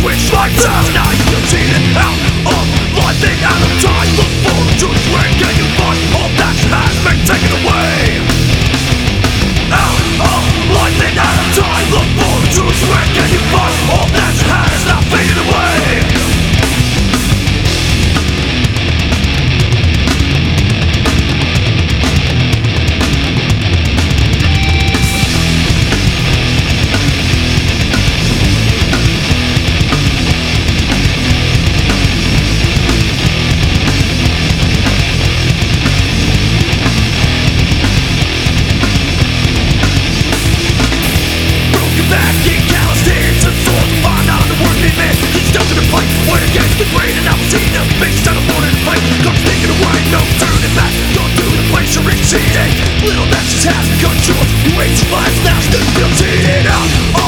switch like that Now you can see it out of life, and out of time, look forward to. guaranteed a feast on a morning fight. Comes taking away, no turning back. The place you're exceeding Little matches has control. yours You ain't your life, now guilty It